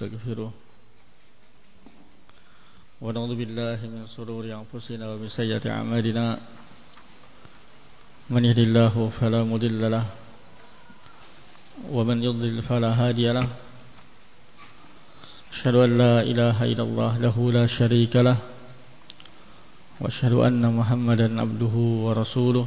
ونستغفره ونعوذ بالله من شرور أنفسنا ومن سيئات أعمالنا. من يهد الله فلا مضل له ومن يضلل فلا هادي له. أشهد أن لا إله إلا الله له لا شريك له. وأشهد أن محمدا عبده ورسوله.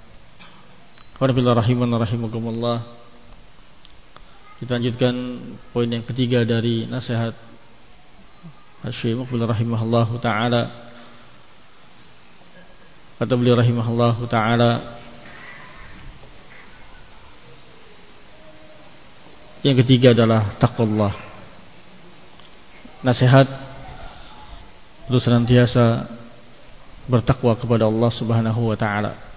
Warahmatullahi rahimakumullah. Kita lanjutkan poin yang ketiga dari nasihat Syekh Muqbil rahimahullahu taala. Kata beliau rahimahullahu taala Yang ketiga adalah taqwallah. Nasihat untuk senantiasa bertakwa kepada Allah Subhanahu wa taala.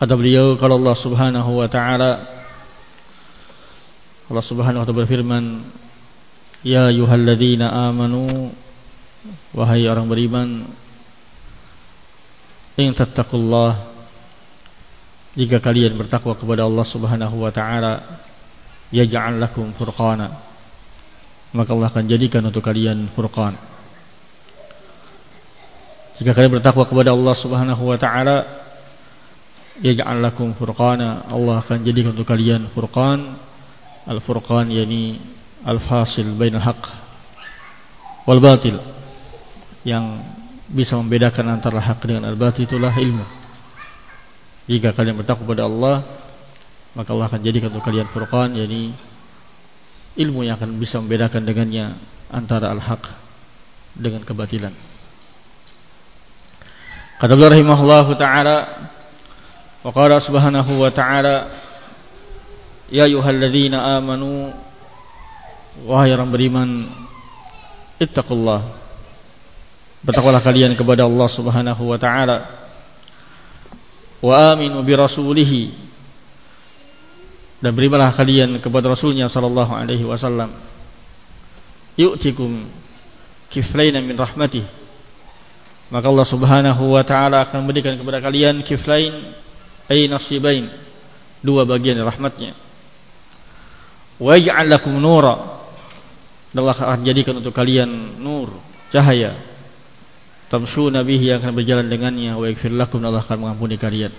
Kata beliau kalau Allah Subhanahu wa taala Allah Subhanahu wa taala berfirman Ya ayyuhalladzina amanu wahai orang beriman in tattaqullah jika kalian bertakwa kepada Allah Subhanahu wa taala yaj'al lakum furqana maka Allah akan jadikan untuk kalian furqan. Jika kalian bertakwa kepada Allah Subhanahu wa taala yaj'al lakum furqana. Allah akan jadikan untuk kalian furqan. Al-furqan yakni al-fasil bainal haq wal batil. Yang bisa membedakan antara hak dengan al-batil itulah ilmu. Jika kalian bertakwa kepada Allah maka Allah akan jadikan untuk kalian furqan yakni ilmu yang akan bisa membedakan dengannya antara al-haq dengan kebatilan. Kata Allah rahimahullah taala وقال سبحانه وتعالى يا أيها الذين آمنوا Wahai orang beriman Ittaqullah Bertakwalah kalian kepada Allah subhanahu wa ta'ala Wa aminu bi rasulihi Dan berimalah kalian kepada Rasulnya sallallahu alaihi wasallam Yu'tikum kiflaina min rahmatih Maka Allah subhanahu wa ta'ala akan memberikan kepada kalian kiflain ay nasibain. Dua bagian rahmatnya. Wa yaj'al lakum nura. Allah akan jadikan untuk kalian nur cahaya. Tamshuna bihi yang akan berjalan dengannya. Wa yaghfir lakum Allah akan mengampuni kalian.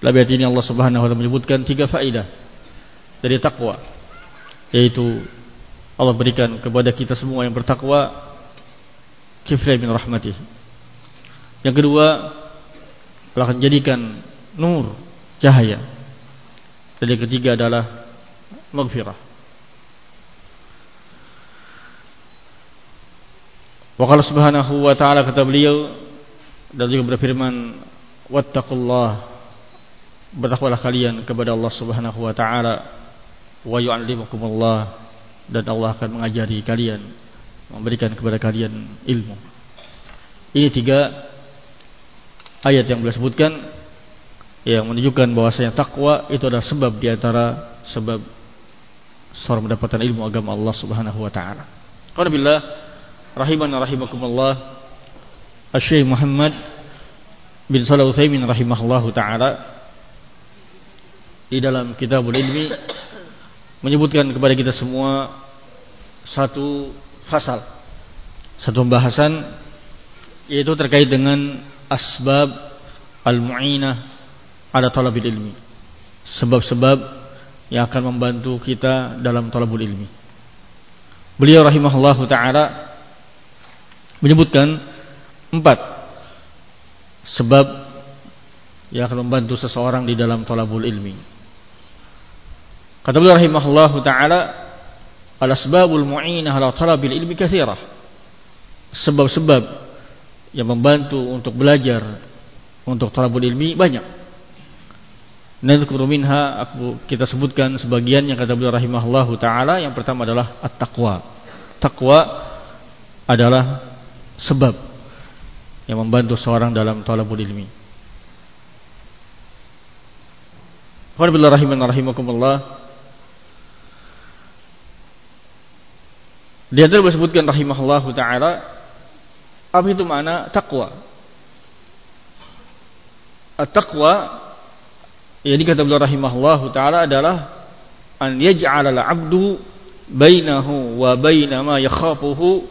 Lebih ini Allah Subhanahu wa taala menyebutkan tiga faedah dari takwa yaitu Allah berikan kepada kita semua yang bertakwa kiflay min rahmatih. Yang kedua, Allah akan jadikan nur cahaya. Dan yang ketiga adalah maghfirah. Wa subhanahu wa ta'ala kata beliau dan juga berfirman wattaqullah. Bertakwalah kalian kepada Allah subhanahu wa ta'ala wa yu'allimukumullah. Dan Allah akan mengajari kalian memberikan kepada kalian ilmu. Ini tiga ayat yang beliau sebutkan yang menunjukkan bahwasanya takwa itu adalah sebab di antara sebab seorang mendapatkan ilmu agama Allah Subhanahu wa taala. Qala billah rahiman rahimakumullah Asy-Syaikh Muhammad bin Shalih Utsaimin rahimahullahu taala di dalam Kitabul Ilmi menyebutkan kepada kita semua satu fasal satu pembahasan yaitu terkait dengan asbab al-mu'inah ala talabil ilmi sebab-sebab yang akan membantu kita dalam talabul ilmi. Beliau rahimahullahu taala menyebutkan empat sebab yang akan membantu seseorang di dalam talabul ilmi. Kata beliau rahimahullahu taala, "Al-asbabul mu'inah ala talabil ilmi katsirah." Sebab-sebab yang membantu untuk belajar untuk talabul ilmi banyak. Minha aku kita sebutkan sebagian yang kata beliau rahimahullahu taala yang pertama adalah at-taqwa. Taqwa adalah sebab yang membantu seorang dalam talabul ilmi. Qul billahi rahiman rahimakumullah. Dia telah disebutkan rahimahullahu taala apa itu makna taqwa? At-taqwa jadi kata beliau rahimahullahu taala adalah an yaj'ala al-'abdu bainahu wa baina ma yakhafuhu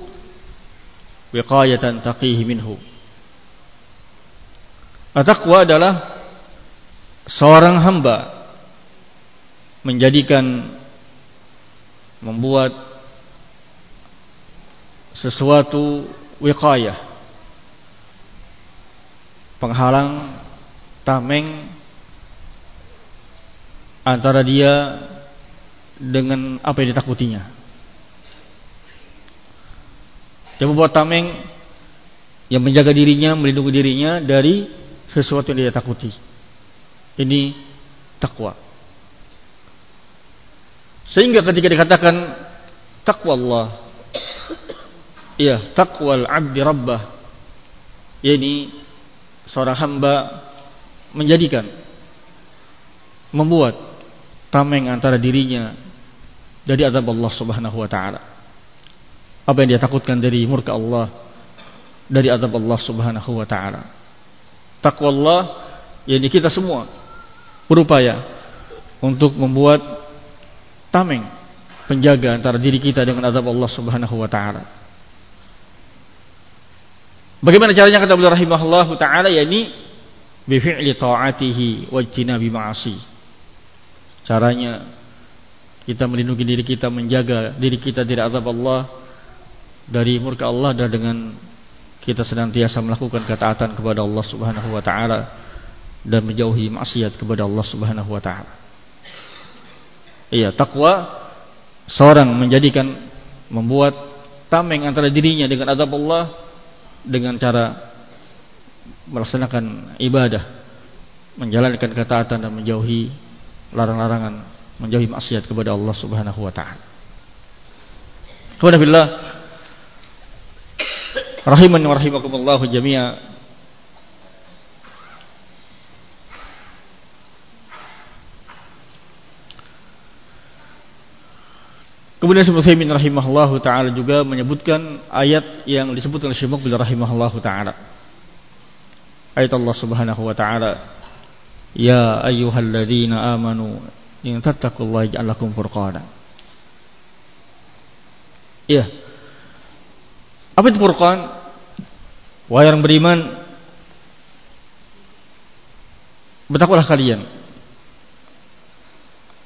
wiqayatan taqihi minhu. At-taqwa adalah seorang hamba menjadikan membuat sesuatu wiqayah penghalang tameng antara dia dengan apa yang ditakutinya. Dia membuat tameng yang menjaga dirinya, melindungi dirinya dari sesuatu yang dia takuti. Ini takwa. Sehingga ketika dikatakan takwa Allah, iya takwa al-abdi rabbah, yakni seorang hamba menjadikan membuat tameng antara dirinya dari azab Allah Subhanahu wa taala. Apa yang dia takutkan dari murka Allah, dari azab Allah Subhanahu wa taala. Takwa Allah yang kita semua berupaya untuk membuat tameng penjaga antara diri kita dengan azab Allah Subhanahu wa taala. Bagaimana caranya kata beliau rahimahullahu taala yakni bi fi'li ta'atihi wa ijtinabi ma'asi Caranya kita melindungi diri kita, menjaga diri kita dari azab Allah, dari murka Allah dan dengan kita senantiasa melakukan ketaatan kepada Allah Subhanahu wa taala dan menjauhi maksiat kepada Allah Subhanahu wa taala. Iya, takwa seorang menjadikan membuat tameng antara dirinya dengan azab Allah dengan cara melaksanakan ibadah, menjalankan ketaatan dan menjauhi larang-larangan menjauhi maksiat kepada Allah Subhanahu wa taala. Alhamdulillah rahiman wa rahimakumullah jami'a. Kemudian Syekh Utsaimin rahimahullahu taala juga menyebutkan ayat yang disebutkan oleh Syekh Muqbil rahimahullahu taala. Ayat Allah Subhanahu wa taala Ya ayyuhalladzina amanu in tattaqullaha yaj'al lakum furqana. Iya. Apa itu furqan? Wahai orang beriman, bertakwalah kalian.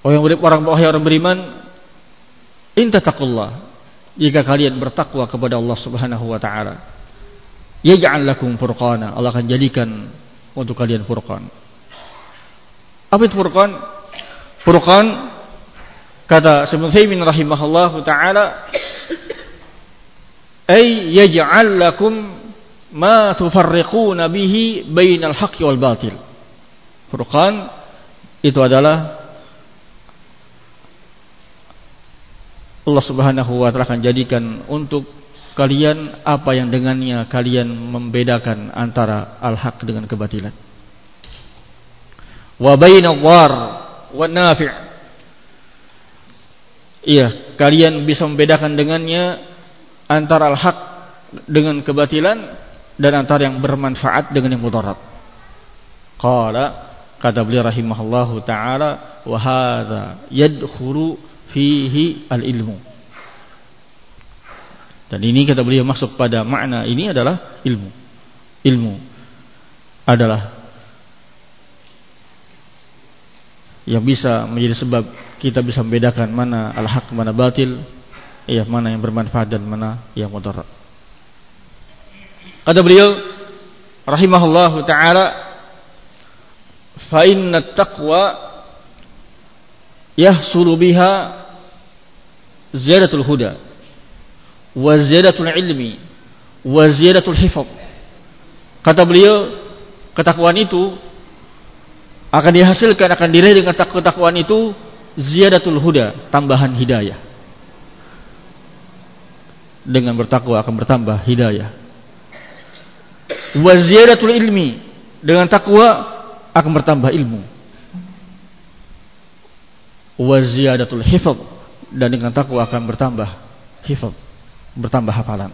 Wahai orang beriman, in tattaqullah. Jika kalian bertakwa kepada Allah Subhanahu wa taala, yaj'al lakum furqana. Allah akan jadikan untuk kalian furqan. Apa itu Furqan? Furqan kata Ibnu Taimin rahimahullahu taala ay yaj'al lakum ma tufarriquna bihi bainal haqqi wal batil. Furqan itu adalah Allah Subhanahu wa taala akan jadikan untuk kalian apa yang dengannya kalian membedakan antara al-haq dengan kebatilan wa bainal war wa nafi' Iya, kalian bisa membedakan dengannya antara al-haq dengan kebatilan dan antara yang bermanfaat dengan yang mudarat. Qala kata beliau rahimahullahu taala wa hadza yadkhulu fihi al-ilmu. Dan ini kata beliau masuk pada makna ini adalah ilmu. Ilmu adalah yang bisa menjadi sebab kita bisa membedakan mana al-haq mana batil ya mana yang bermanfaat dan mana yang mudarat kata beliau rahimahullahu taala fa inna taqwa yahsulu biha ziyadatul huda wa ziyadatul ilmi wa ziyadatul hifz kata beliau ketakwaan itu akan dihasilkan akan diraih dengan ketakwaan itu ziyadatul huda, tambahan hidayah. Dengan bertakwa akan bertambah hidayah. Wa ziyadatul ilmi, dengan takwa akan bertambah ilmu. Wa ziyadatul hifz, dan dengan takwa akan bertambah hifz, bertambah hafalan.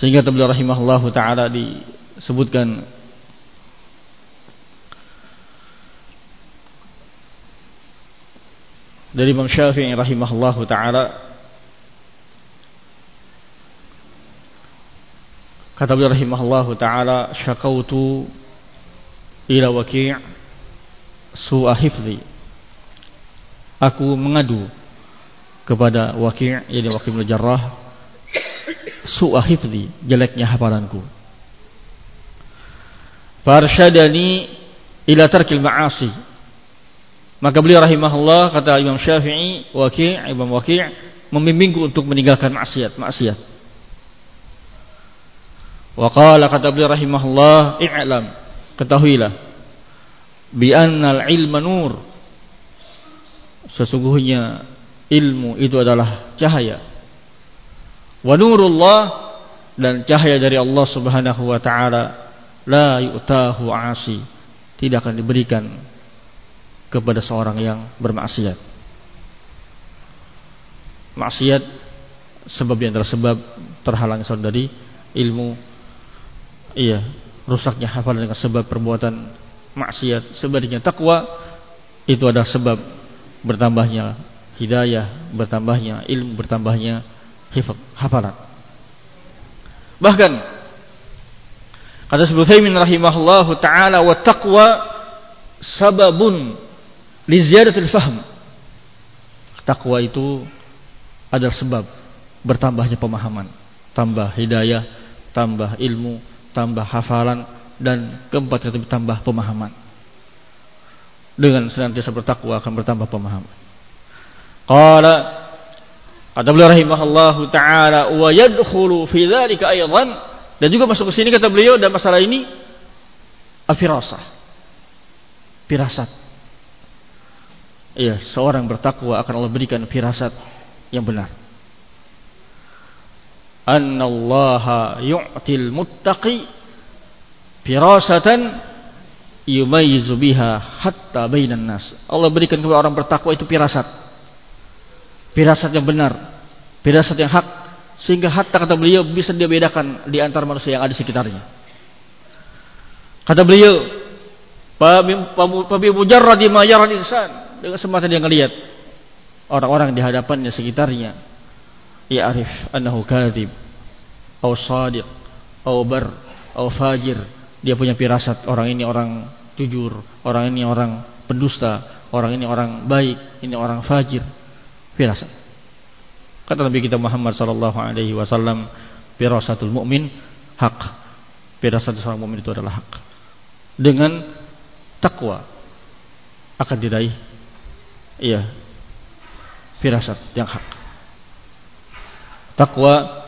Sehingga beliau rahimahullahu taala disebutkan dari Imam Syafi'i rahimahullahu taala kata beliau rahimahullahu taala syakautu ila waki' su'a hifzi aku mengadu kepada waki' yakni waki' bin jarrah jeleknya hafalanku farsyadani ila tarkil ma'asi maka beliau rahimahullah kata Imam Syafi'i, Waqi', Imam Waqi' membimbingku untuk meninggalkan maksiat, maksiat. Wa qala kata beliau rahimahullah, "I'lam, ketahuilah bi annal ilma nur." Sesungguhnya ilmu itu adalah cahaya. Wa nurullah dan cahaya dari Allah Subhanahu wa taala la yu'tahu 'asi. Tidak akan diberikan kepada seorang yang bermaksiat. Maksiat sebab yang tersebab terhalang dari ilmu iya rusaknya hafalan dengan sebab perbuatan maksiat sebaliknya takwa itu adalah sebab bertambahnya hidayah bertambahnya ilmu bertambahnya hifaz hafalan bahkan kata Ibnu rahimahullahu taala wa taqwa sababun li ziyadatil fahm. Takwa itu adalah sebab bertambahnya pemahaman, tambah hidayah, tambah ilmu, tambah hafalan dan keempat itu tambah pemahaman. Dengan senantiasa bertakwa akan bertambah pemahaman. Qala kata beliau rahimahullahu taala wa yadkhulu fi dzalika aidan dan juga masuk ke sini kata beliau dan masalah ini afirasah. Firasat ya seorang bertakwa akan Allah berikan firasat yang benar. Annallaha yu'til muttaqi firasatan yumayyizu biha hatta bainan nas. Allah berikan kepada orang bertakwa itu firasat. Firasat yang benar, firasat yang hak sehingga hatta kata beliau bisa dia bedakan di antara manusia yang ada sekitarnya. Kata beliau, "Fabi mujarradi ma yara insan" dengan semata dia ngelihat orang-orang di hadapannya sekitarnya ya arif annahu kadhib atau sadiq atau bar atau fajir dia punya firasat orang ini orang jujur orang ini orang pendusta orang ini orang baik ini orang fajir firasat kata Nabi kita Muhammad sallallahu alaihi wasallam firasatul mukmin hak firasat seorang mukmin itu adalah hak dengan takwa akan diraih Iya. Firasat yang hak. Takwa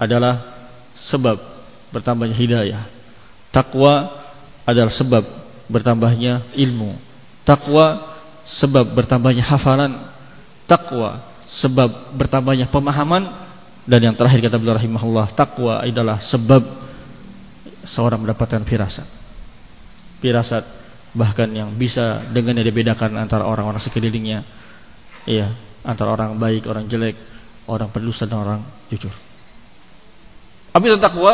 adalah sebab bertambahnya hidayah. Takwa adalah sebab bertambahnya ilmu. Takwa sebab bertambahnya hafalan. Takwa sebab bertambahnya pemahaman dan yang terakhir kata beliau rahimahullah, takwa adalah sebab seorang mendapatkan firasat. Firasat bahkan yang bisa dengan dibedakan antara orang-orang sekelilingnya iya antara orang baik orang jelek orang pendusta dan orang jujur apa itu takwa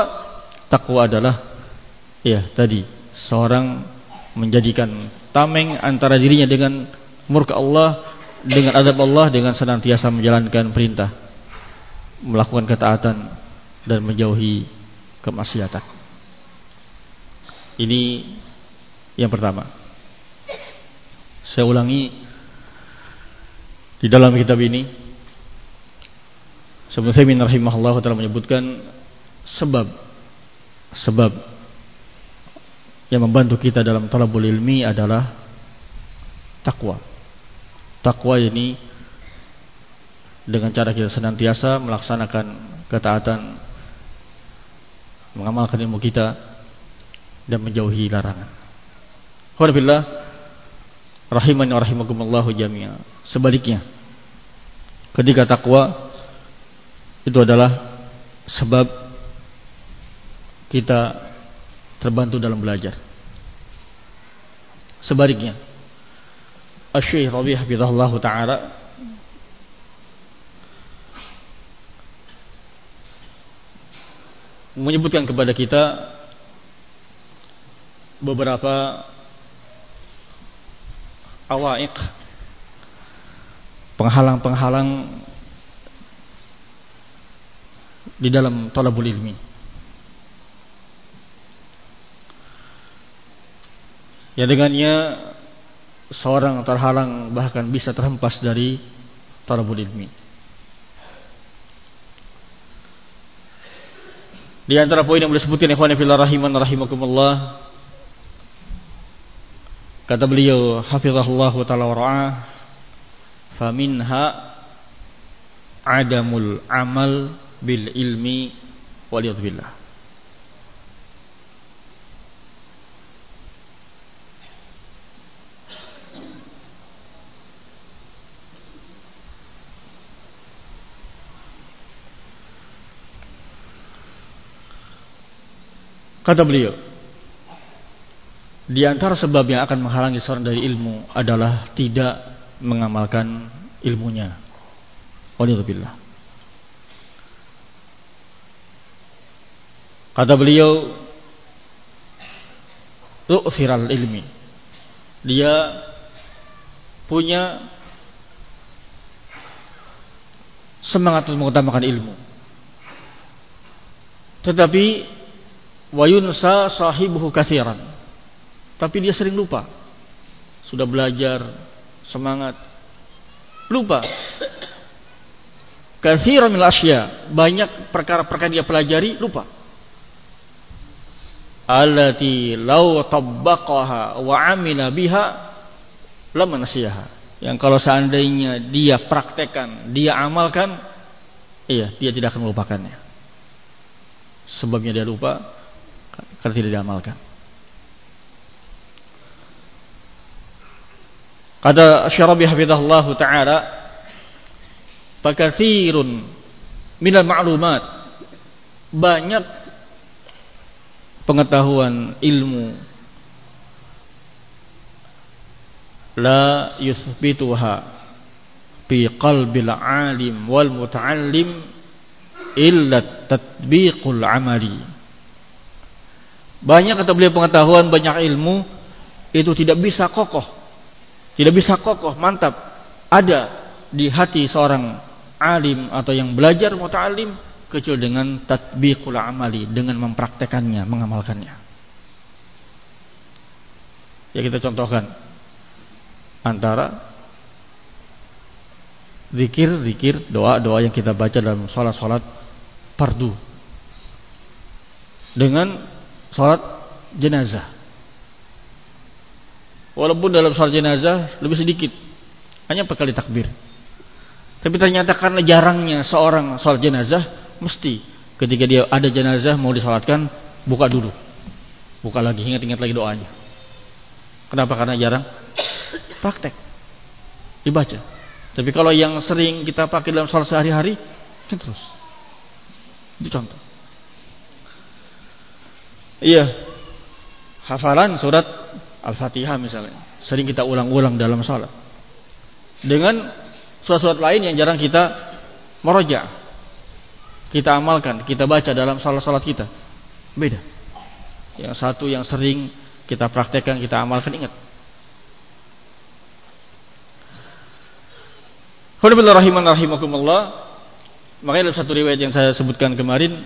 takwa adalah iya tadi seorang menjadikan tameng antara dirinya dengan murka Allah dengan adab Allah dengan senantiasa menjalankan perintah melakukan ketaatan dan menjauhi kemaksiatan ini Yang pertama. Saya ulangi di dalam kitab ini Sebelum Thaymin rahimahullah telah menyebutkan sebab sebab yang membantu kita dalam talabul ilmi adalah takwa. Takwa ini dengan cara kita senantiasa melaksanakan ketaatan mengamalkan ilmu kita dan menjauhi larangan. Alhamdulillah rahimani wa jami'a. Sebaliknya, ketika takwa itu adalah sebab kita terbantu dalam belajar. Sebaliknya, Asy-Syaikh Rabi' hafizahullah taala menyebutkan kepada kita beberapa awaik penghalang-penghalang di dalam talabul ilmi. Ya dengannya seorang terhalang bahkan bisa terhempas dari talabul ilmi. Di antara poin yang boleh sebutkan ikhwan fillah rahiman rahimakumullah kata beliau hafizahullah taala wa faminha adamul amal bil ilmi waliyadzubillah Kata beliau, di antara sebab yang akan menghalangi seorang dari ilmu adalah tidak mengamalkan ilmunya. Waliyadzubillah. Kata beliau, Tu'firal ilmi. Dia punya semangat untuk mengutamakan ilmu. Tetapi wa yunsa sahibuhu katsiran. Tapi dia sering lupa. Sudah belajar, semangat, lupa. Katsiran min asya, banyak perkara-perkara dia pelajari, lupa. Allati law tabbaqaha wa amila biha lam nasiyaha. Yang kalau seandainya dia praktekkan, dia amalkan, iya, dia tidak akan melupakannya. Sebabnya dia lupa, karena tidak diamalkan. Kata Syarabi hafizahullah taala Fakathirun minal ma'lumat. Banyak pengetahuan ilmu. La yuthbituha fi qalbil alim wal muta'allim illa tatbiqul amali banyak kata beliau pengetahuan, banyak ilmu itu tidak bisa kokoh. Tidak bisa kokoh, mantap. Ada di hati seorang alim atau yang belajar muta'alim kecuali dengan tatbiqul amali, dengan mempraktekannya, mengamalkannya. Ya kita contohkan antara zikir-zikir, doa-doa yang kita baca dalam salat-salat fardu dengan sholat jenazah. Walaupun dalam sholat jenazah lebih sedikit, hanya kali takbir. Tapi ternyata karena jarangnya seorang sholat jenazah, mesti ketika dia ada jenazah mau disolatkan, buka dulu, buka lagi, ingat-ingat lagi doanya. Kenapa? Karena jarang praktek, dibaca. Tapi kalau yang sering kita pakai dalam sholat sehari-hari, terus. Itu contoh. Iya. Hafalan surat Al-Fatihah misalnya. Sering kita ulang-ulang dalam salat. Dengan surat-surat lain yang jarang kita meroja. Kita amalkan, kita baca dalam salat-salat kita. Beda. Yang satu yang sering kita praktekkan, kita amalkan ingat. Alhamdulillah rahiman rahimakumullah. Makanya dalam satu riwayat yang saya sebutkan kemarin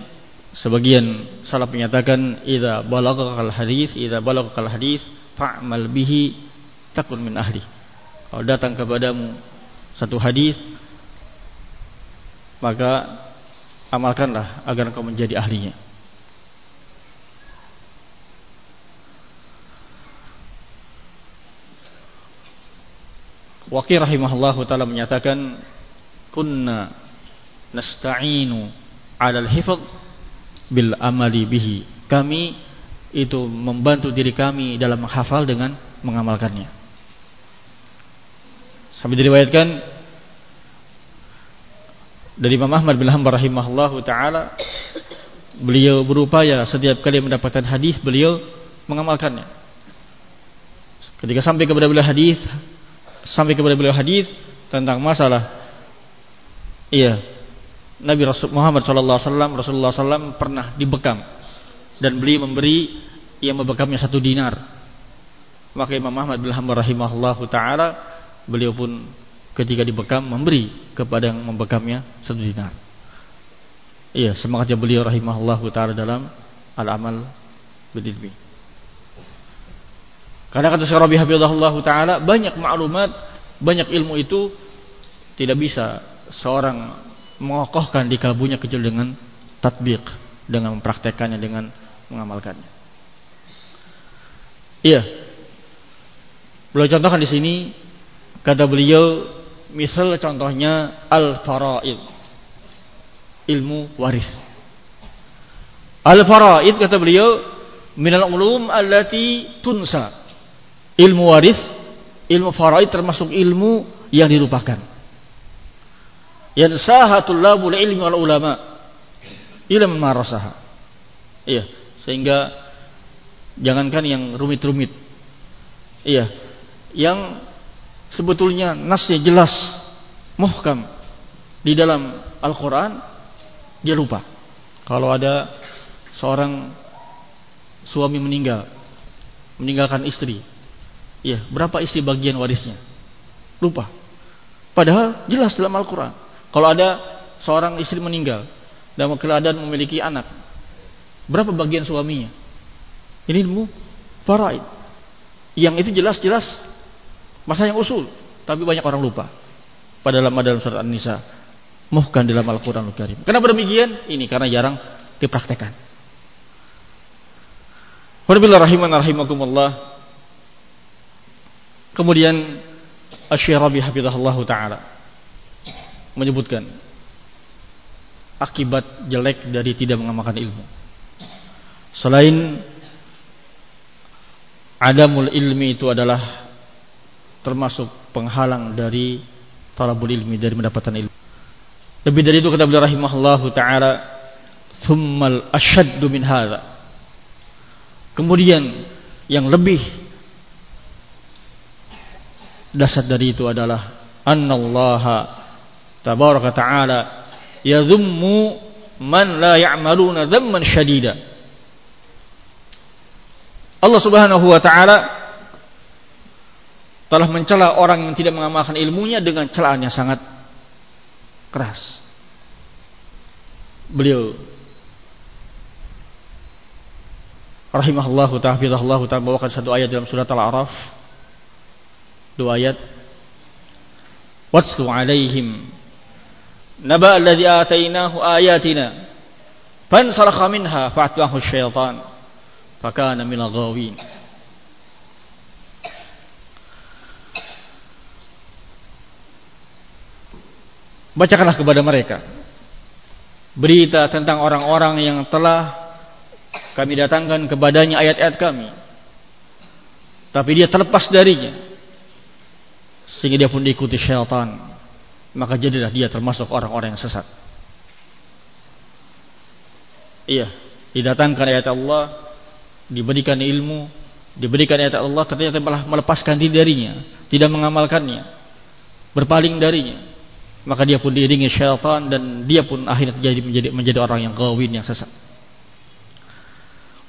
sebagian salaf menyatakan idza balagakal hadis idza balagakal hadis fa'mal bihi takun min ahli. Kalau datang kepadamu satu hadis maka amalkanlah agar engkau menjadi ahlinya. Waqi rahimahullahu taala menyatakan kunna nasta'inu 'ala al-hifdz bil amali bihi. Kami itu membantu diri kami dalam menghafal dengan mengamalkannya. Sampai diriwayatkan dari Imam Ahmad bin Hanbal rahimahullahu taala beliau berupaya setiap kali mendapatkan hadis beliau mengamalkannya. Ketika sampai kepada beliau hadis sampai kepada beliau hadis tentang masalah iya Nabi Rasul Muhammad sallallahu alaihi wasallam Rasulullah sallam pernah dibekam dan beliau memberi yang membekamnya satu dinar. Maka Imam Ahmad bin Hanbal rahimahullahu taala beliau pun ketika dibekam memberi kepada yang membekamnya satu dinar. Iya, semangatnya beliau rahimahullah taala dalam al-amal bil Karena kata Syekh Rabi Hafizahullah taala banyak maklumat, banyak ilmu itu tidak bisa seorang mengokohkan di kalbunya kecuali dengan tatbik, dengan mempraktekannya dengan mengamalkannya. Iya. Beliau contohkan di sini kata beliau Misal contohnya al-faraid. Ilmu waris. Al-faraid kata beliau minal ulum allati tunsa. Ilmu waris, ilmu faraid termasuk ilmu yang dilupakan. Yansahatul labul ilmi wal ulama. Ilmu marasaha. Iya, sehingga jangankan yang rumit-rumit. Iya, yang sebetulnya nasnya jelas muhkam di dalam Al-Quran dia lupa kalau ada seorang suami meninggal meninggalkan istri ya berapa istri bagian warisnya lupa padahal jelas dalam Al-Quran kalau ada seorang istri meninggal dalam keadaan memiliki anak berapa bagian suaminya ini ilmu faraid yang itu jelas-jelas Masalah yang usul, tapi banyak orang lupa. Pada dalam dalam surat An-Nisa, muhkan dalam Al-Qur'anul Karim. Kenapa demikian? Ini karena jarang dipraktekkan. Kemudian Asy-Syarabi hafizahullah taala menyebutkan akibat jelek dari tidak mengamalkan ilmu. Selain adamul ilmi itu adalah termasuk penghalang dari talabul ilmi dari mendapatkan ilmu. Lebih dari itu kata beliau rahimahullah taala, "Tsummal asyaddu min hadza." Kemudian yang lebih dasar dari itu adalah annallaha tabaraka taala yadhummu man la ya'maluna dhamman syadida. Allah Subhanahu wa taala telah mencela orang yang tidak mengamalkan ilmunya dengan celaan yang sangat keras. Beliau rahimahullahu ta'ala membawakan satu ayat dalam surat Al-A'raf. Dua ayat. Watlu alaihim naba alladhi atainahu ayatina fansalakha minha fa'atbahu syaitan fakana minal ghawin. Bacakanlah kepada mereka berita tentang orang-orang yang telah kami datangkan kepadanya ayat-ayat kami. Tapi dia terlepas darinya. Sehingga dia pun diikuti syaitan. Maka jadilah dia termasuk orang-orang yang sesat. Iya, didatangkan ayat Allah, diberikan ilmu, diberikan ayat Allah, ternyata malah melepaskan diri darinya, tidak mengamalkannya, berpaling darinya maka dia pun diiringi syaitan dan dia pun akhirnya menjadi menjadi menjadi orang yang gawin yang sesat.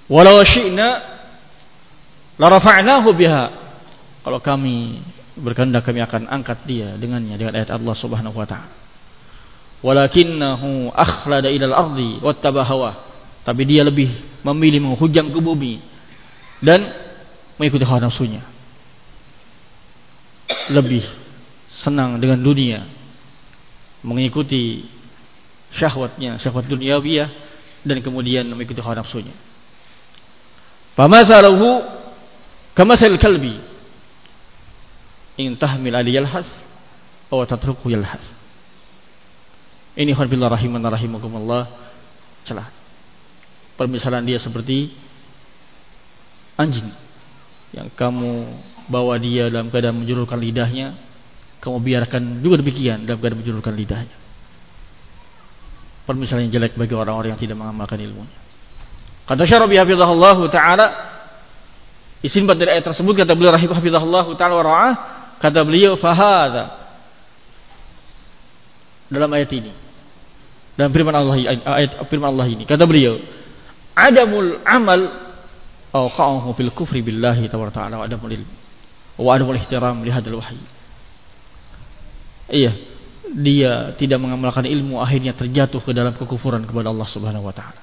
Walau syi'na la rafa'nahu biha. Kalau kami berkehendak kami akan angkat dia dengannya dengan ayat Allah Subhanahu wa taala. Walakinnahu akhlada ila al-ardi wattaba hawa. Tapi dia lebih memilih menghujam ke bumi dan mengikuti hawa nafsunya. Lebih senang dengan dunia, mengikuti syahwatnya, syahwat duniawiyah dan kemudian mengikuti hawa nafsunya. Famasaluhu kamasal kalbi in tahmil ali yalhas aw tatruku yalhas. Ini khabillah rahiman rahimakumullah celah. Permisalan dia seperti anjing yang kamu bawa dia dalam keadaan menjulurkan lidahnya, kamu biarkan juga demikian dalam keadaan menjulurkan lidahnya. Permisalan yang jelek bagi orang-orang yang tidak mengamalkan ilmunya. Kata Syarabi hafizahullah taala isin dari ayat tersebut kata beliau hafizahullah taala wa ra'ah kata beliau fahada dalam ayat ini. Dalam firman Allah ayat firman Allah ini. Kata beliau adamul amal awqa'ahu fil kufri billahi ta'ala wa adamul ilm wa adamul ihtiram li hadzal wahyi. Iya dia tidak mengamalkan ilmu akhirnya terjatuh ke dalam kekufuran kepada Allah Subhanahu wa taala.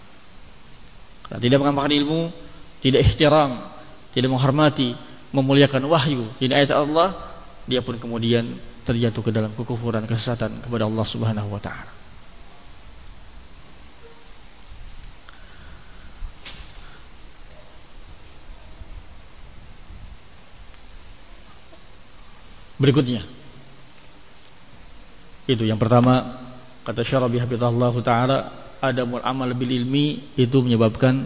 Tidak mengamalkan ilmu tidak ihtiram tidak menghormati memuliakan wahyu. Ini ayat Allah dia pun kemudian terjatuh ke dalam kekufuran kesesatan kepada Allah Subhanahu wa taala berikutnya. Itu yang pertama kata Syarabi Habibullah taala adamul amal bil ilmi itu menyebabkan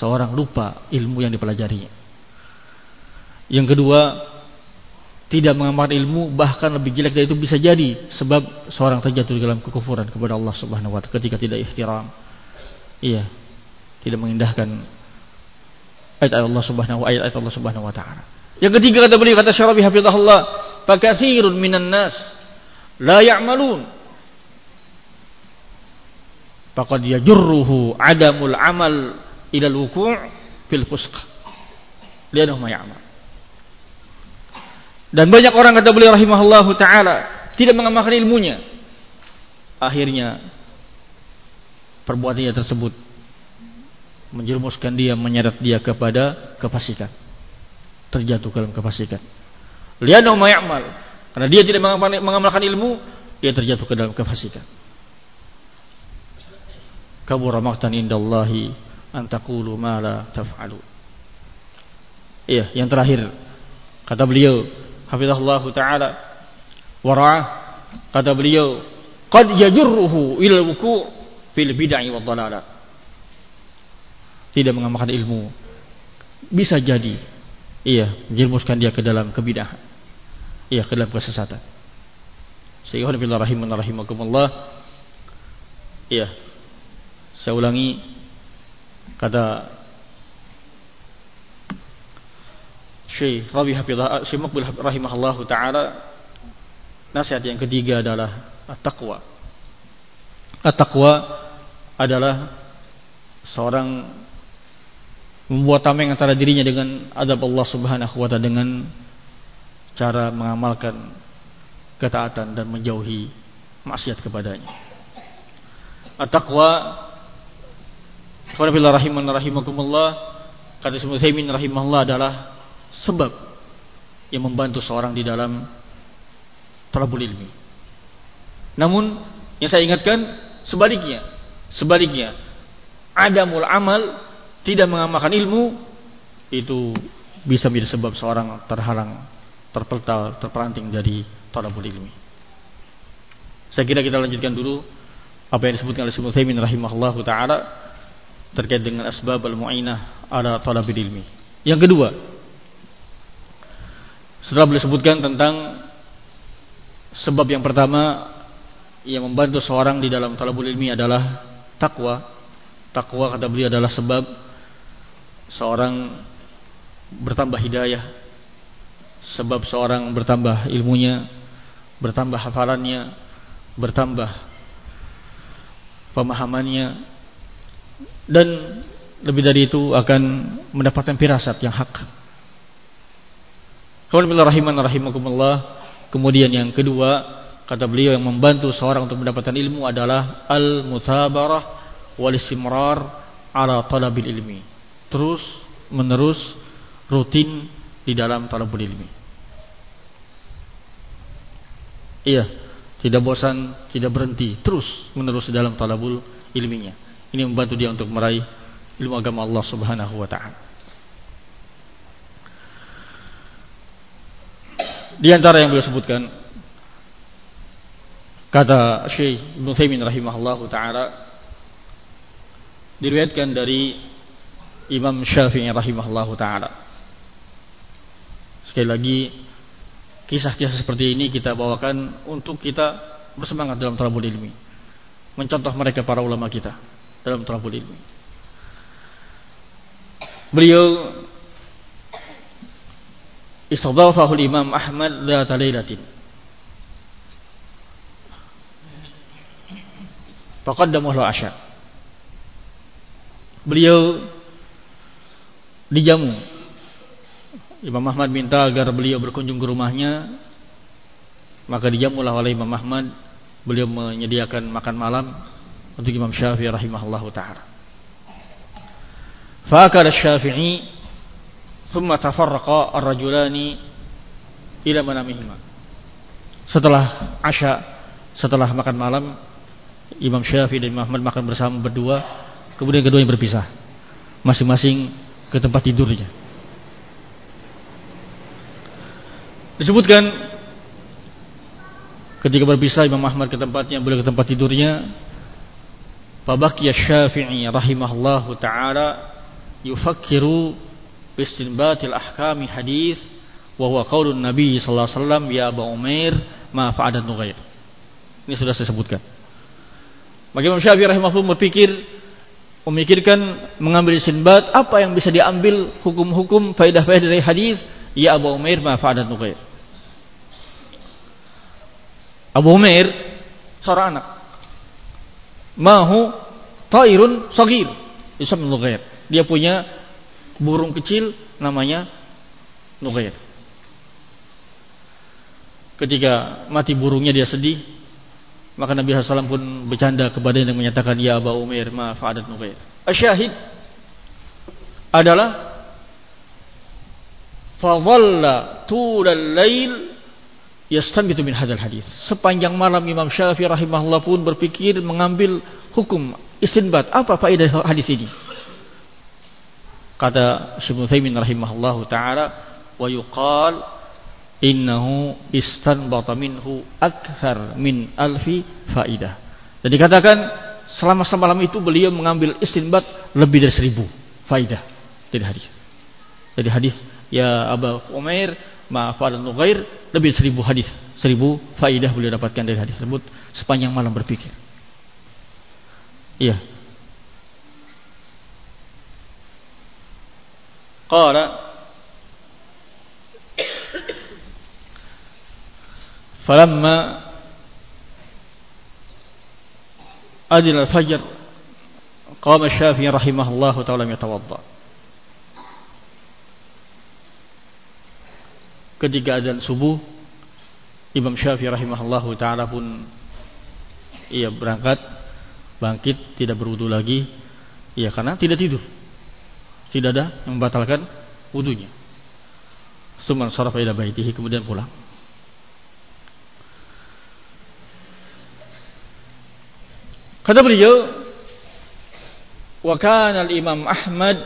seorang lupa ilmu yang dipelajarinya. Yang kedua, tidak mengamalkan ilmu bahkan lebih jelek dari itu bisa jadi sebab seorang terjatuh dalam kekufuran kepada Allah Subhanahu wa taala ketika tidak ihtiram. Iya. Tidak mengindahkan ayat Allah Subhanahu wa ayat Allah Subhanahu wa taala. Yang ketiga kata beliau kata Syarabi hafizahullah, "Fakatsirun minan nas la ya'malun." Faqad yajurruhu adamul amal ila al-wuku' fil fusq. Lianahu ma ya'mal. Dan banyak orang kata beliau rahimahullahu taala tidak mengamalkan ilmunya. Akhirnya perbuatannya tersebut menjerumuskan dia menyeret dia kepada kefasikan terjatuh ke dalam kefasikan. Lianau ya'mal. Karena dia tidak mengamalkan ilmu, dia terjatuh ke dalam kefasikan. Kabura maqtan indallahi an taqulu ma la taf'alu. Iya, yang terakhir kata beliau hafizahullah taala wara'ah kata beliau qad yajurruhu ila wuku' fil bid'ah wa dhalalah. Tidak mengamalkan ilmu bisa jadi Iya, menjerumuskan dia ke dalam kebidahan. Iya, ke dalam kesesatan. Sehingga bila rahiman rahimakumullah. Iya. Saya ulangi kata Syekh Rabi Hafizah Syekh taala nasihat yang ketiga adalah at-taqwa. At-taqwa adalah seorang membuat tameng antara dirinya dengan adab Allah Subhanahu wa taala dengan cara mengamalkan ketaatan dan menjauhi maksiat kepadanya. At-taqwa Qala rahiman kata Ibnu Taimin rahimahullah adalah sebab yang membantu seorang di dalam talabul ilmi. Namun yang saya ingatkan sebaliknya, sebaliknya adamul amal tidak mengamalkan ilmu itu bisa menjadi sebab seorang terhalang, terpeltal, terperanting dari talabul ilmi. Saya kira kita lanjutkan dulu apa yang disebutkan oleh Syekh Utsaimin rahimahullahu taala terkait dengan asbab al-mu'inah ala talabil ilmi. Yang kedua, setelah beliau sebutkan tentang sebab yang pertama yang membantu seorang di dalam talabul ilmi adalah takwa. Takwa kata beliau adalah sebab seorang bertambah hidayah sebab seorang bertambah ilmunya bertambah hafalannya bertambah pemahamannya dan lebih dari itu akan mendapatkan firasat yang hak. Rahiman. Kemudian yang kedua kata beliau yang membantu seorang untuk mendapatkan ilmu adalah al-muthabarah wal istimrar ala talabil ilmi terus menerus rutin di dalam talabul ilmi. Iya, tidak bosan, tidak berhenti, terus menerus dalam talabul ilminya. Ini membantu dia untuk meraih ilmu agama Allah Subhanahu wa taala. Di antara yang beliau sebutkan kata Syekh Ibnu Taimin rahimahullahu taala diriwayatkan dari Imam Syafi'i rahimahullahu taala. Sekali lagi kisah-kisah seperti ini kita bawakan untuk kita bersemangat dalam talabul ilmi. Mencontoh mereka para ulama kita dalam talabul ilmi. Beliau istadafahu Imam Ahmad dzata lailatin. Faqaddamu lahu asya. Beliau dijamu. Imam Ahmad minta agar beliau berkunjung ke rumahnya. Maka dijamulah oleh Imam Ahmad. Beliau menyediakan makan malam untuk Imam Syafi'i rahimahullahu taala. Fa'akala Syafi'i thumma tafarraqa ar-rajulani ila. Setelah asya, setelah makan malam, Imam Syafi'i dan Imam Ahmad makan bersama berdua, kemudian keduanya berpisah. Masing-masing ke tempat tidurnya. Disebutkan ketika berpisah Imam Ahmad ke tempatnya, beliau ke tempat tidurnya. Fabaqiya Syafi'i rahimahullahu taala yufakkiru bistinbatil ahkami hadis wa huwa qaulun Nabi sallallahu alaihi wasallam ya Abu Umair ma fa'adat nughair. Ini sudah saya sebutkan. Bagi Imam Syafi'i rahimahullah berpikir memikirkan mengambil sinbat apa yang bisa diambil hukum-hukum faedah-faedah dari hadis ya Abu Umair ma fa'adat nughair. Abu Umair seorang anak. Mahu tairun sagir. Isam nughair. Dia punya burung kecil namanya Nughair. Ketika mati burungnya dia sedih, maka Nabi SAW pun bercanda kepada yang menyatakan ya Aba Umair ma fa'adat Nughair. Asyahid adalah fadhalla tulal lail yastanbitu min hadal hadis. Sepanjang malam Imam Syafi'i rahimahullah pun berpikir mengambil hukum istinbat apa faedah hadis ini. Kata Syekh Utsaimin rahimahullahu taala wa yuqal innahu istanbata minhu akthar min alfi faidah. Dan dikatakan selama semalam itu beliau mengambil istinbat lebih dari seribu faidah dari hadis. Dari hadis ya Abu Umair ma fa'al nughair lebih dari seribu hadis, seribu faidah beliau dapatkan dari hadis tersebut sepanjang malam berpikir. Iya, قال فلما أذن الفجر قام الشافعي رحمه الله تعالى يتوضأ ketika azan subuh Imam Syafi'i rahimahullahu taala pun ia berangkat bangkit tidak berwudu lagi ya karena tidak tidur tidak ada yang membatalkan wudunya. Suman sarafa ila baitihi kemudian pulang. Kata beliau, wa kana al-Imam Ahmad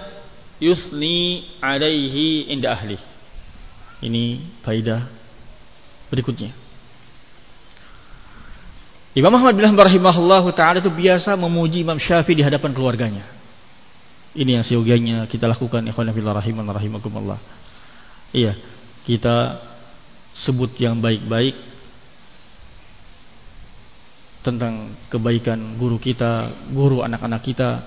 yusni alaihi inda ahli. Ini faidah berikutnya. Imam Ahmad bin Hanbal rahimahullahu taala itu biasa memuji Imam Syafi'i di hadapan keluarganya. Ini yang seyogianya kita lakukan ikhwan fillah rahiman rahimakumullah. Iya, kita sebut yang baik-baik tentang kebaikan guru kita, guru anak-anak kita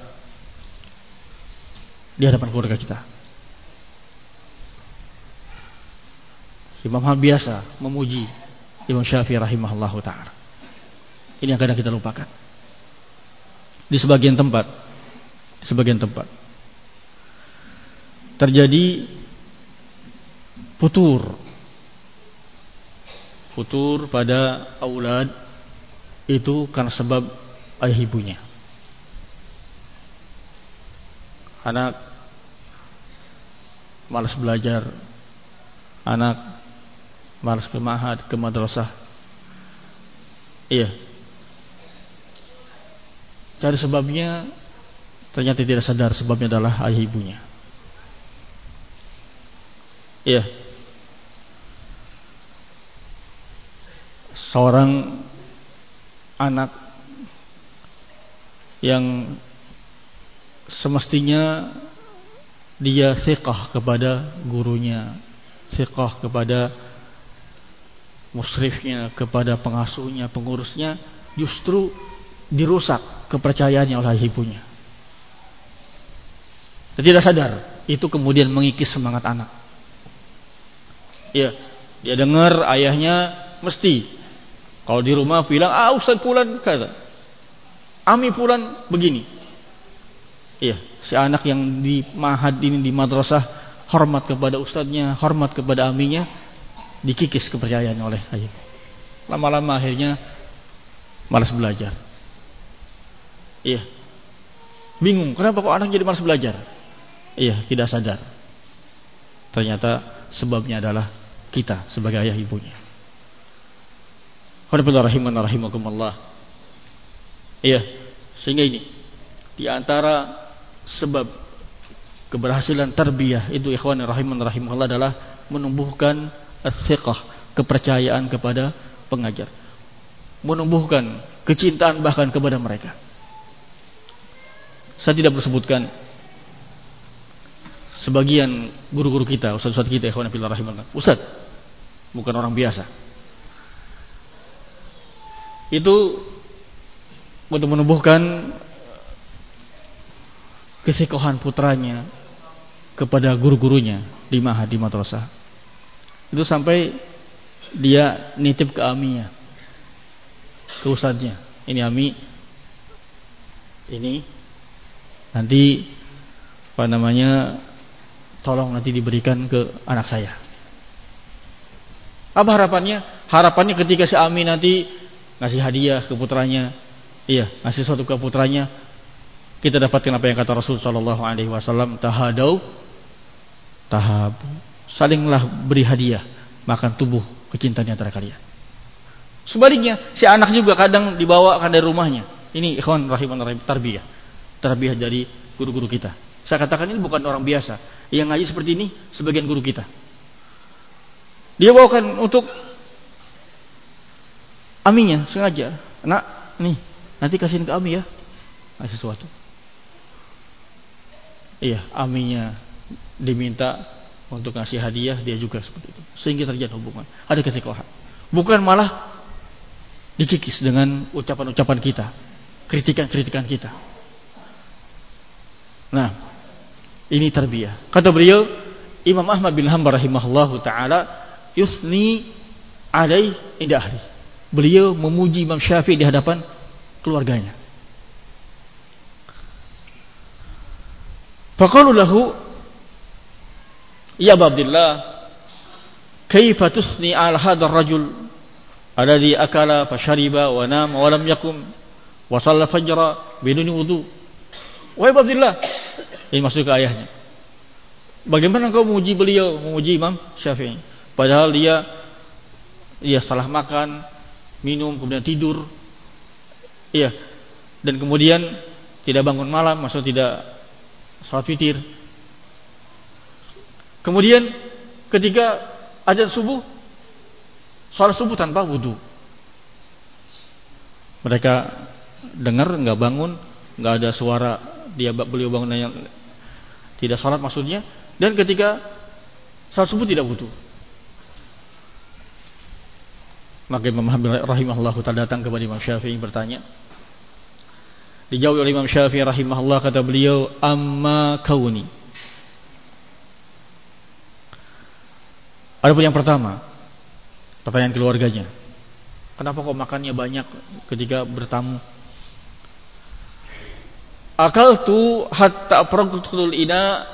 di hadapan keluarga kita. Imam Hal biasa memuji Imam Syafi'i rahimahullahu taala. Ini yang kadang kita lupakan. Di sebagian tempat sebagian tempat terjadi futur futur pada aulad itu karena sebab ayah ibunya anak malas belajar, anak malas ke mahad, ke madrasah. Iya. Cari sebabnya ternyata tidak sadar sebabnya adalah ayah ibunya. Iya. Seorang anak yang semestinya dia siqah kepada gurunya, siqah kepada musrifnya, kepada pengasuhnya, pengurusnya, justru dirusak kepercayaannya oleh ibunya. Dan tidak sadar, itu kemudian mengikis semangat anak. Ya, dia dengar ayahnya mesti kalau di rumah bilang, ah Ustaz Pulan kata, Ami Pulan begini. Iya, si anak yang di mahad ini di madrasah hormat kepada ustadznya, hormat kepada aminya, dikikis kepercayaan oleh ayah. Lama-lama akhirnya malas belajar. Iya. Bingung, kenapa kok anak jadi malas belajar? Iya, tidak sadar. Ternyata sebabnya adalah kita sebagai ayah ibunya. Rahimakumullah. Iya, sehingga ini di antara sebab keberhasilan tarbiyah itu ikhwan rahiman rahimahullah adalah menumbuhkan as-siqah, kepercayaan kepada pengajar. Menumbuhkan kecintaan bahkan kepada mereka. Saya tidak bersebutkan sebagian guru-guru kita, ustaz-ustaz kita ikhwan fillah rahimahullah. Ustaz bukan orang biasa. Itu untuk menumbuhkan kesikohan putranya kepada guru-gurunya di Maha di madrasah. Itu sampai dia nitip ke aminya, ke ustadznya. Ini ami, ini nanti apa namanya, tolong nanti diberikan ke anak saya. Apa harapannya? Harapannya ketika si Ami nanti ngasih hadiah ke putranya, iya, ngasih sesuatu ke putranya, kita dapatkan apa yang kata Rasul Shallallahu Alaihi Wasallam tahadau. Tahab. Salinglah beri hadiah maka tubuh kecintaan antara kalian. Sebaliknya si anak juga kadang dibawa dari rumahnya. Ini ikhwan rahiman rahim tarbiyah. Tarbiyah dari guru-guru kita. Saya katakan ini bukan orang biasa yang ngaji seperti ini sebagian guru kita dia bawakan untuk aminya sengaja nak nih nanti kasihin ke ami ya kasih sesuatu Iya, aminya diminta untuk ngasih hadiah, dia juga seperti itu. Sehingga terjadi hubungan. Ada kesikohan. Bukan malah dikikis dengan ucapan-ucapan kita. Kritikan-kritikan kita. Nah, ini tarbiyah. Kata beliau, Imam Ahmad bin Hanbal rahimahullahu taala yusni alaih indah ahli. Beliau memuji Imam Syafi'i di hadapan keluarganya. Faqalu lahu Ya Abu Abdullah Kaifa tusni ala hadha rajul alladhi akala fashariba wa nama wa lam yakum wa shalla fajra biduni wudu Wahai Abu Abdullah Ini masuk ke ayahnya. Bagaimana kau memuji beliau? Memuji Imam Syafi'i. Padahal dia Dia setelah makan Minum kemudian tidur. Iya. Dan kemudian Tidak bangun malam Maksudnya tidak salat witir. Kemudian ketika azan subuh salat subuh tanpa wudu. Mereka dengar nggak bangun, nggak ada suara dia beliau bangun yang tidak salat maksudnya dan ketika salat subuh tidak wudu. Maka Imam rahimahullah taala datang kepada Imam Syafi'i bertanya, Dijawab oleh Imam Syafi'i rahimahullah kata beliau amma kauni. Adapun yang pertama, pertanyaan keluarganya. Kenapa kok makannya banyak ketika bertamu? Akal tu hatta praqtul ina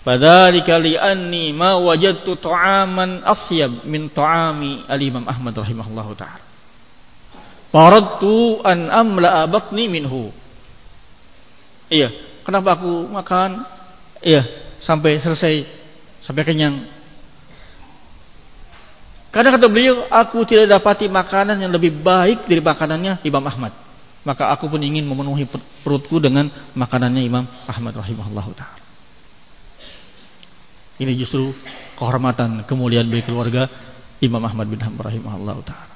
Padhalika li'anni ma wajadtu ta'aman asyab min ta'ami al-Imam Ahmad rahimahullahu ta'ala. Faradtu an amla'a batni minhu. Iya, kenapa aku makan? Iya, sampai selesai sampai kenyang. Karena kata beliau, aku tidak dapati makanan yang lebih baik dari makanannya Imam Ahmad. Maka aku pun ingin memenuhi perutku dengan makanannya Imam Ahmad rahimahullah taala. Ini justru kehormatan kemuliaan bagi keluarga Imam Ahmad bin Hanbal rahimahullah taala.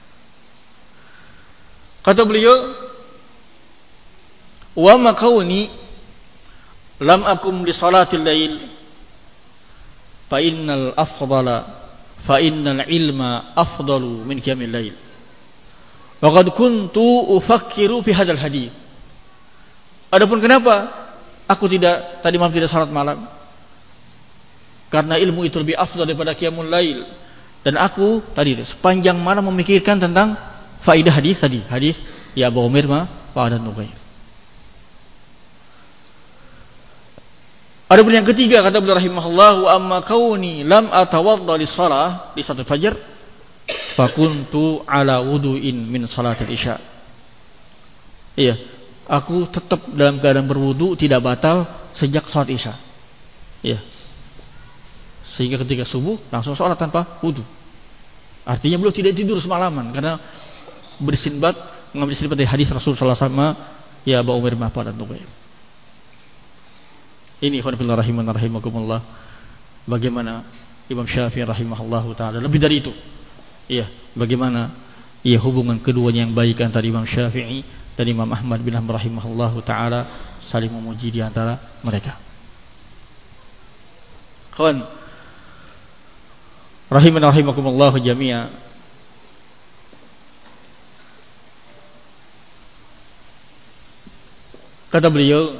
Kata beliau, "Wa ma kauni lam akum li salatil lail fa innal afdala fa innal ilma afdalu min qiyamil lail." Wa qad kuntu ufakkiru fi hadzal hadis. Adapun kenapa aku tidak tadi malam tidak salat malam? Karena ilmu itu lebih afdal daripada qiyamul lail. Dan aku tadi sepanjang malam memikirkan tentang faidah hadis tadi, hadis ya Abu Umar ma pada Nugair. Ada yang ketiga kata beliau rahimahullah wa amma kauni lam atawadda li shalah di satu fajar fakuntu ala wudu'in min salatil isya. Iya, aku tetap dalam keadaan berwudu tidak batal sejak salat isya. Iya, sehingga ketika subuh langsung sholat tanpa wudhu. Artinya beliau tidak tidur semalaman karena bersinbat mengambil sinbat dari hadis Rasul sallallahu alaihi wasallam ya Abu Umar Mahfad dan Tuqair. Ini khonifillah rahiman rahimakumullah. Bagaimana Imam Syafi'i rahimahullahu taala lebih dari itu. Iya, bagaimana? Iya hubungan keduanya yang baik antara Imam Syafi'i dan Imam Ahmad bin Hanbal rahimahullahu taala saling memuji di antara mereka. Kawan, rahimana rahimakumullah jami'a. Kata beliau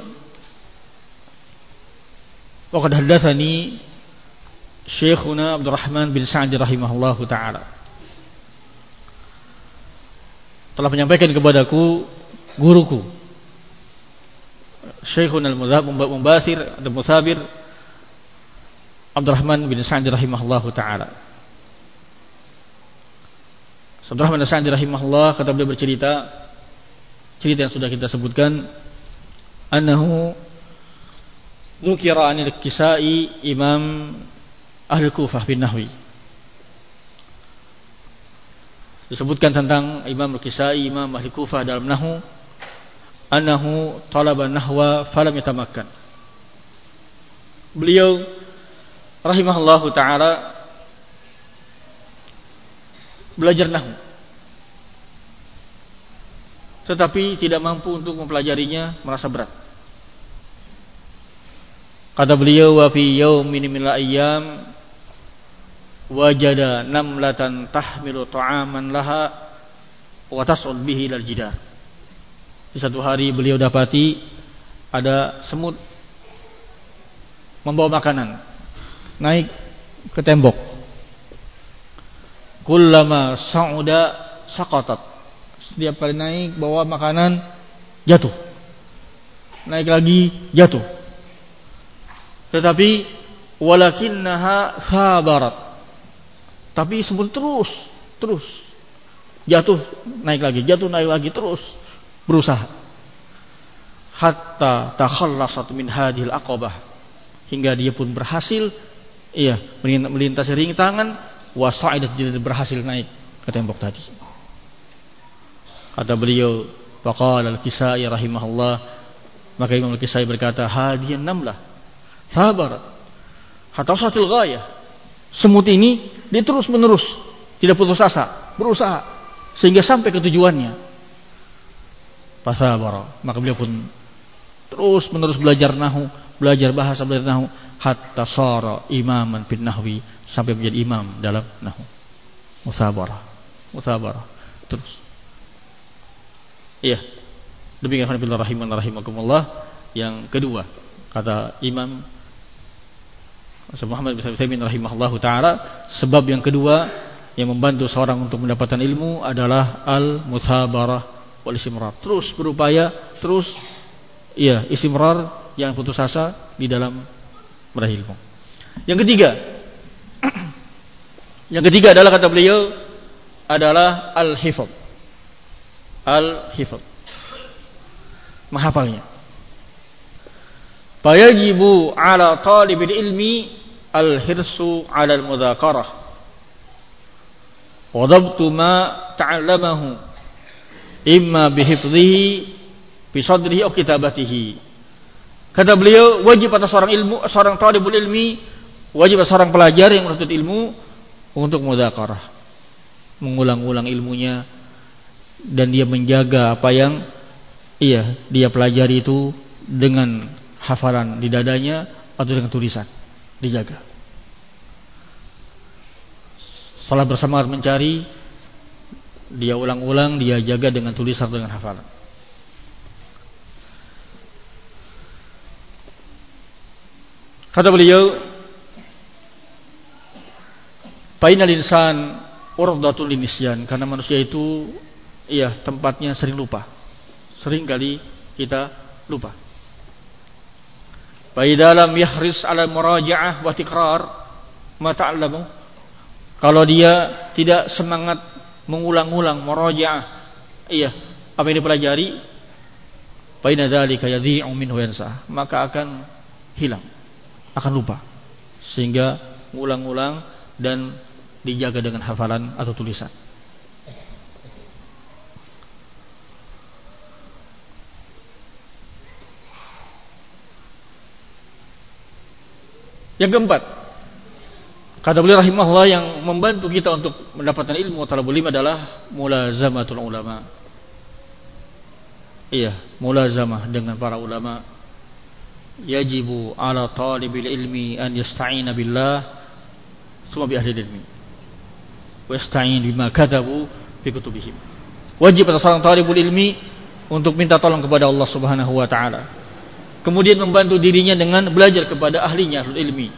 waqad haddatsani Syekhuna Abdurrahman bin Sa'di rahimahullah taala telah menyampaikan kepadaku guruku Syekhuna al-Mubasir al-Musabir Abdurrahman bin Sa'di rahimahullahu taala. Abdurrahman bin Sa'di rahimahullah kata beliau bercerita cerita yang sudah kita sebutkan annahu dzukira anil kisai imam ahli Kufah bin Nahwi disebutkan tentang Imam Al-Kisai Imam Ahli Kufah dalam Nahu annahu talaba nahwa falam yatamakkan. Beliau rahimahullahu taala belajar nahwu tetapi tidak mampu untuk mempelajarinya merasa berat. Kata beliau wa fi yaumin min wajada namlatan tahmilu ta'aman laha wa tas'ud bihi ilal jidar di satu hari beliau dapati ada semut membawa makanan naik ke tembok. Kullama sa'uda saqatat. Setiap kali naik bawa makanan jatuh. Naik lagi jatuh. Tetapi walakinnaha sabarat. Tapi sempat terus, terus. Jatuh, naik lagi, jatuh, naik lagi terus. Berusaha. Hatta takhallasat min hadhil aqabah. Hingga dia pun berhasil iya melintasi rintangan wasa'idat jadi berhasil naik ke tembok tadi. Kata beliau faqala al-kisai rahimahullah. Maka Imam al-kisai berkata hadiyan namlah sabar. Hatta satil ghayah semut ini dia terus menerus tidak putus asa berusaha sehingga sampai ke tujuannya. Pasabar maka beliau pun terus menerus belajar nahu belajar bahasa belajar nahu hatta sara imaman bin nahwi sampai menjadi imam dalam nahwu musabarah musabarah terus. Iya. Demikian rahimakumullah. Yang kedua kata Imam Muhammad bin rahimahullah taala sebab yang kedua yang membantu seorang untuk mendapatkan ilmu adalah al musabarah wal istimrar terus berupaya terus iya istimrar yang putus asa di dalam meraih ilmu. Yang ketiga, yang ketiga adalah kata beliau adalah al-hifz. Al-hifz. Menghafalnya. Fayajibu ala talibil ilmi al-hirsu 'ala al-mudzakarah wa dhabtu ma ta'allamahu imma bihifdhihi bi sadrihi aw kitabatihi. Kata beliau wajib atas seorang ilmu seorang talibul ilmi wajib atas seorang pelajar yang menuntut ilmu untuk mudzakarah mengulang-ulang ilmunya dan dia menjaga apa yang iya dia pelajari itu dengan hafalan di dadanya atau dengan tulisan dijaga. Salah bersama mencari dia ulang-ulang dia jaga dengan tulisan dengan hafalan. Kata beliau, Painal insan urdatul linisyan karena manusia itu iya tempatnya sering lupa. Sering kali kita lupa. Fa lam yahris ala muraja'ah wa tikrar ma ta'allamu. Kalau dia tidak semangat mengulang-ulang muraja'ah, iya, apa yang dipelajari, fa inna dzalika yadhi'u minhu yansa, maka akan hilang, akan lupa. Sehingga ulang-ulang dan dijaga dengan hafalan atau tulisan. Yang keempat, kata beliau rahimahullah yang membantu kita untuk mendapatkan ilmu talabul ilmi adalah mulazamatul ulama. Iya, mulazamah dengan para ulama. Yajibu ala talibil ilmi an yasta'ina billah summa bi ahli ilmi. Wa yasta'in bima katabu fi kutubihim. Wajib atas seorang talibul ilmi untuk minta tolong kepada Allah Subhanahu wa taala kemudian membantu dirinya dengan belajar kepada ahlinya ahlul ilmi.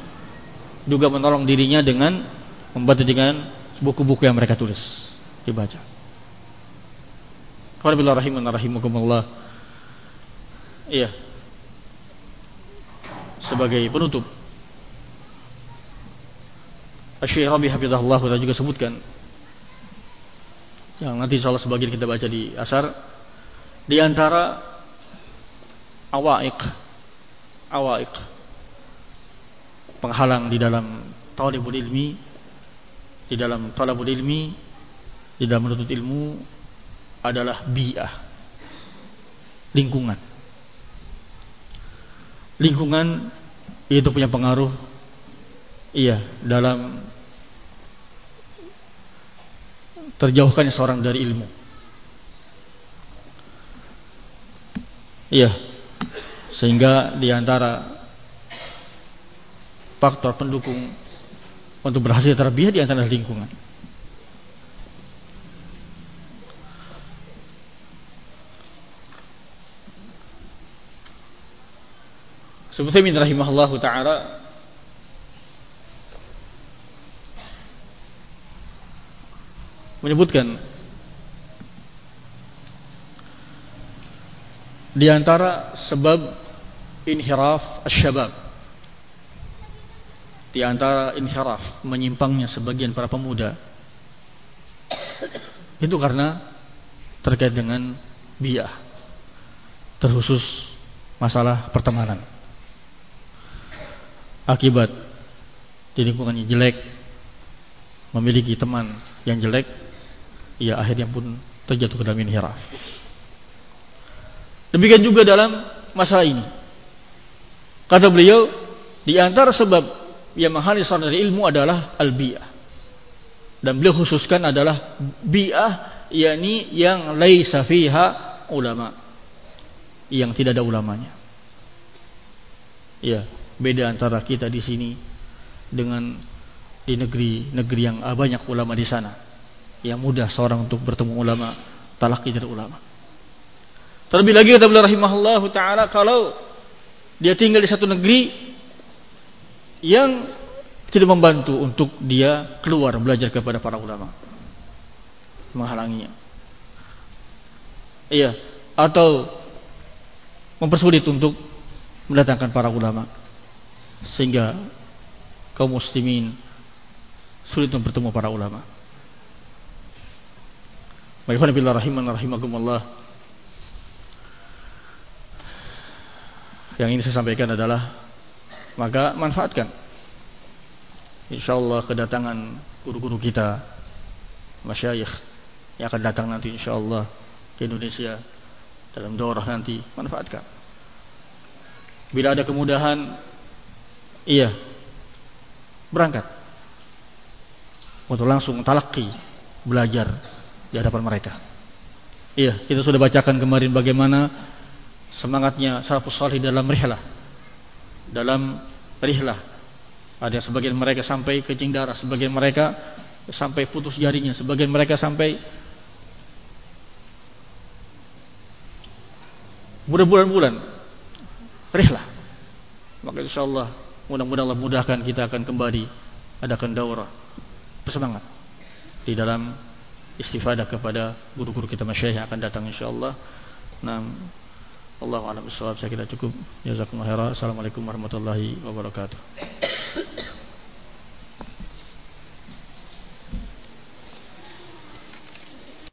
Juga menolong dirinya dengan membantu dengan buku-buku yang mereka tulis dibaca. Rahiman rahimakumullah. Iya. Sebagai penutup. Syekh Rabi Hafizahullah kita juga sebutkan yang nanti insyaallah sebagian kita baca di asar di antara awaik awaik penghalang di dalam talibul ilmi di dalam talabul ilmi di dalam menuntut ilmu adalah bi'ah. Lingkungan. Lingkungan itu punya pengaruh iya dalam terjauhkannya seorang dari ilmu. Iya sehingga di antara faktor pendukung untuk berhasil terbiah di antara lingkungan. Sebutnya rahimahullah taala menyebutkan di antara sebab inhiraf asyabab di antara inhiraf menyimpangnya sebagian para pemuda itu karena terkait dengan biah terkhusus masalah pertemanan. Akibat di lingkungannya jelek memiliki teman yang jelek ya akhirnya pun terjatuh ke dalam inhiraf. Demikian juga dalam masalah ini Kata beliau, di antara sebab yang menghalis dari ilmu adalah al-bi'ah. Dan beliau khususkan adalah bi'ah yakni yang laisa fiha ulama. Yang tidak ada ulamanya. Ya, beda antara kita di sini dengan di negeri-negeri yang banyak ulama di sana. Yang mudah seorang untuk bertemu ulama, talaki dari ulama. Terlebih lagi kata beliau rahimahullah taala kalau dia tinggal di satu negeri yang tidak membantu untuk dia keluar belajar kepada para ulama. Menghalanginya. Iya, atau mempersulit untuk mendatangkan para ulama. Sehingga kaum muslimin sulit untuk bertemu para ulama. Rahiman rahimakumullah. Yang ini saya sampaikan adalah maka manfaatkan. Insyaallah kedatangan guru-guru kita masyayikh yang akan datang nanti insyaallah ke Indonesia dalam daurah nanti manfaatkan. Bila ada kemudahan iya berangkat. Untuk langsung talaki belajar di hadapan mereka. Iya kita sudah bacakan kemarin bagaimana semangatnya salafus salih dalam rihlah dalam rihlah ada sebagian mereka sampai kencing darah, sebagian mereka sampai putus jarinya, sebagian mereka sampai berbulan-bulan. Rihlah. Maka insyaallah mudah-mudahan Allah mudahkan kita akan kembali adakan daurah bersemangat di dalam istifadah kepada guru-guru kita masyayikh yang akan datang insyaallah. Nah, Allah a'lam saya kira cukup. Jazakumullah khairan. Assalamualaikum warahmatullahi wabarakatuh.